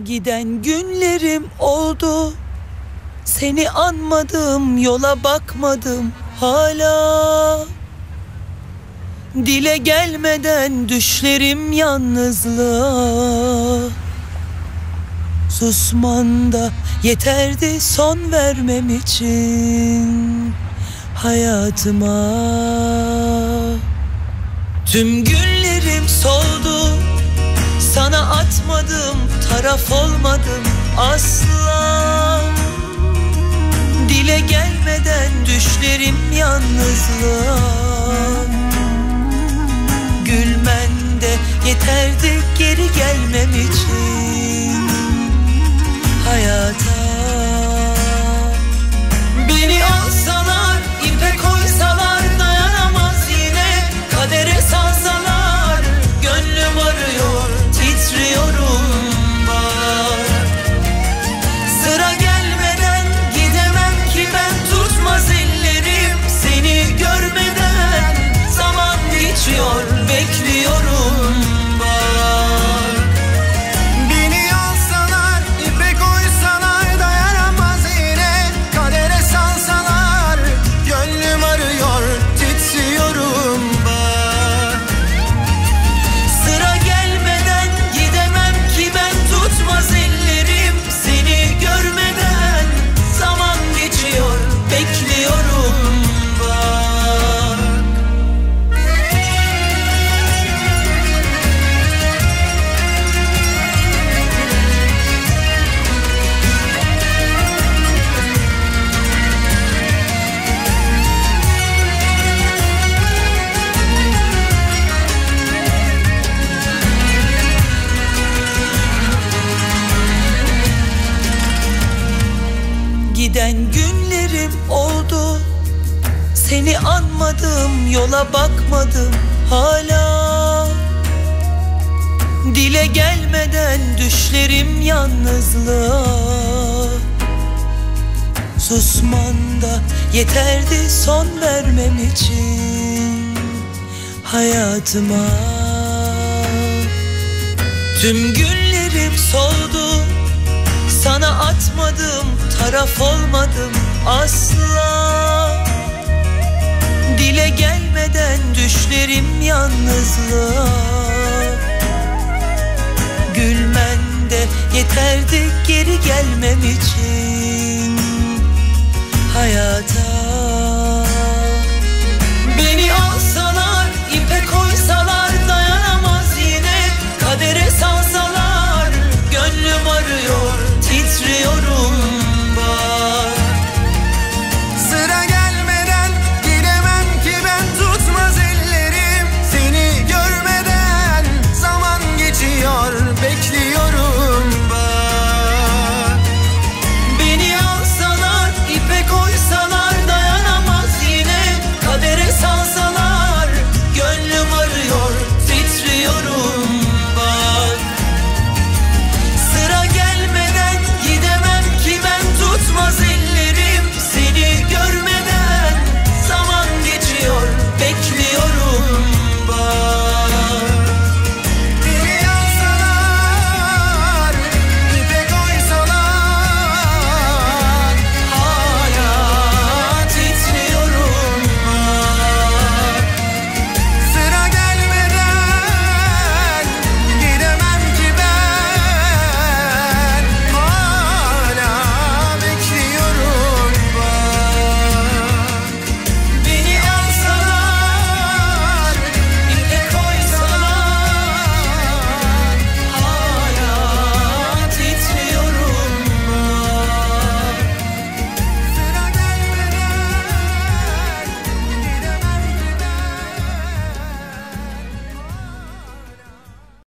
Giden günlerim oldu. Seni anmadım yola bakmadım hala. Dile gelmeden düşlerim yalnızlığa. Susman da yeterdi son vermem için Hayatıma. Tüm günlerim soldu Sana atmadım taraf olmadım asla. Dile gelmeden düşlerim yalnızlığa Giden günlerim oldu. Seni anmadım yola bakmadım hala. Dile gelmeden düşlerim yalnızlığa. Susman da yeterdi son vermem için Hayatıma. Tüm günlerim soldu sana atmadım taraf olmadım asla. Dile gelmeden düşlerim yalnızlığa. Gülmen de yeterdi geri gelmem için. Hayata